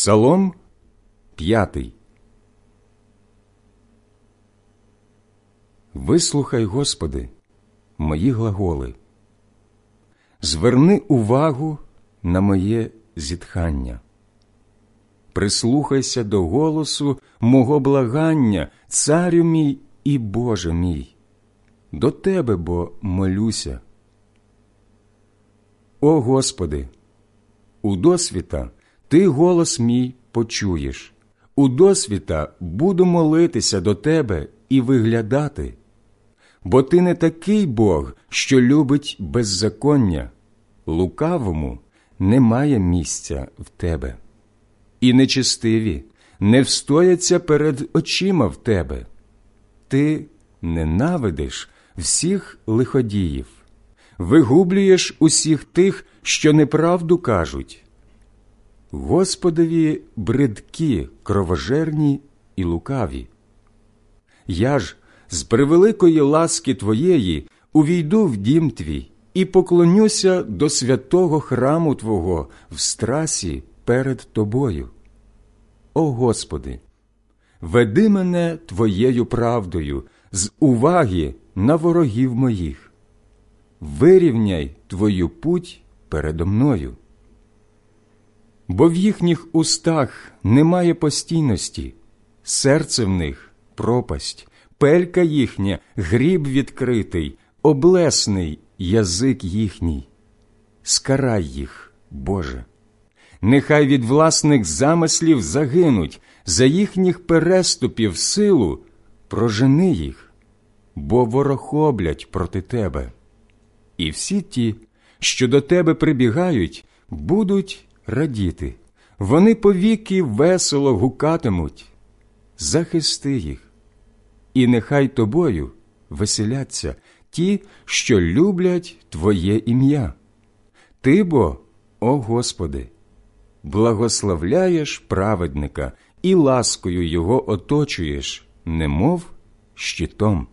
Псалом п'ятий. Вислухай, Господи, мої глаголи. Зверни увагу на моє зітхання. Прислухайся до голосу мого благання, царю мій і Боже мій. До Тебе бо молюся. О Господи, у досвіта Ти голос мій почуєш, у досвіта буду молитися до Тебе і виглядати, бо Ти не такий Бог, що любить беззаконня, лукавому немає місця в Тебе, і нечистиві не встояться перед очима в Тебе. Ти ненавидиш всіх лиходіїв, вигублюєш усіх тих, що неправду кажуть. Господові бридкі, кровожерні і лукаві. Я ж з превеликої ласки Твоєї увійду в дім твій і поклонюся до святого храму Твого в страсі перед Тобою. О Господи, веди мене Твоєю правдою з уваги на ворогів моїх, вирівняй Твою путь передо мною бо в їхніх устах немає постійності, серце в них пропасть, пелька їхня, гріб відкритий, облесний язик їхній. Скарай їх, Боже. Нехай від власних замислів загинуть, за їхніх переступів силу прожени їх, бо ворохоблять проти тебе. І всі ті, що до тебе прибігають, будуть радіти, вони повіки весело гукатимуть, захисти їх, і нехай тобою веселяться ті, що люблять Твоє ім'я. Ти бо, о Господи, благословляєш праведника і ласкою його оточуєш, немов щитом.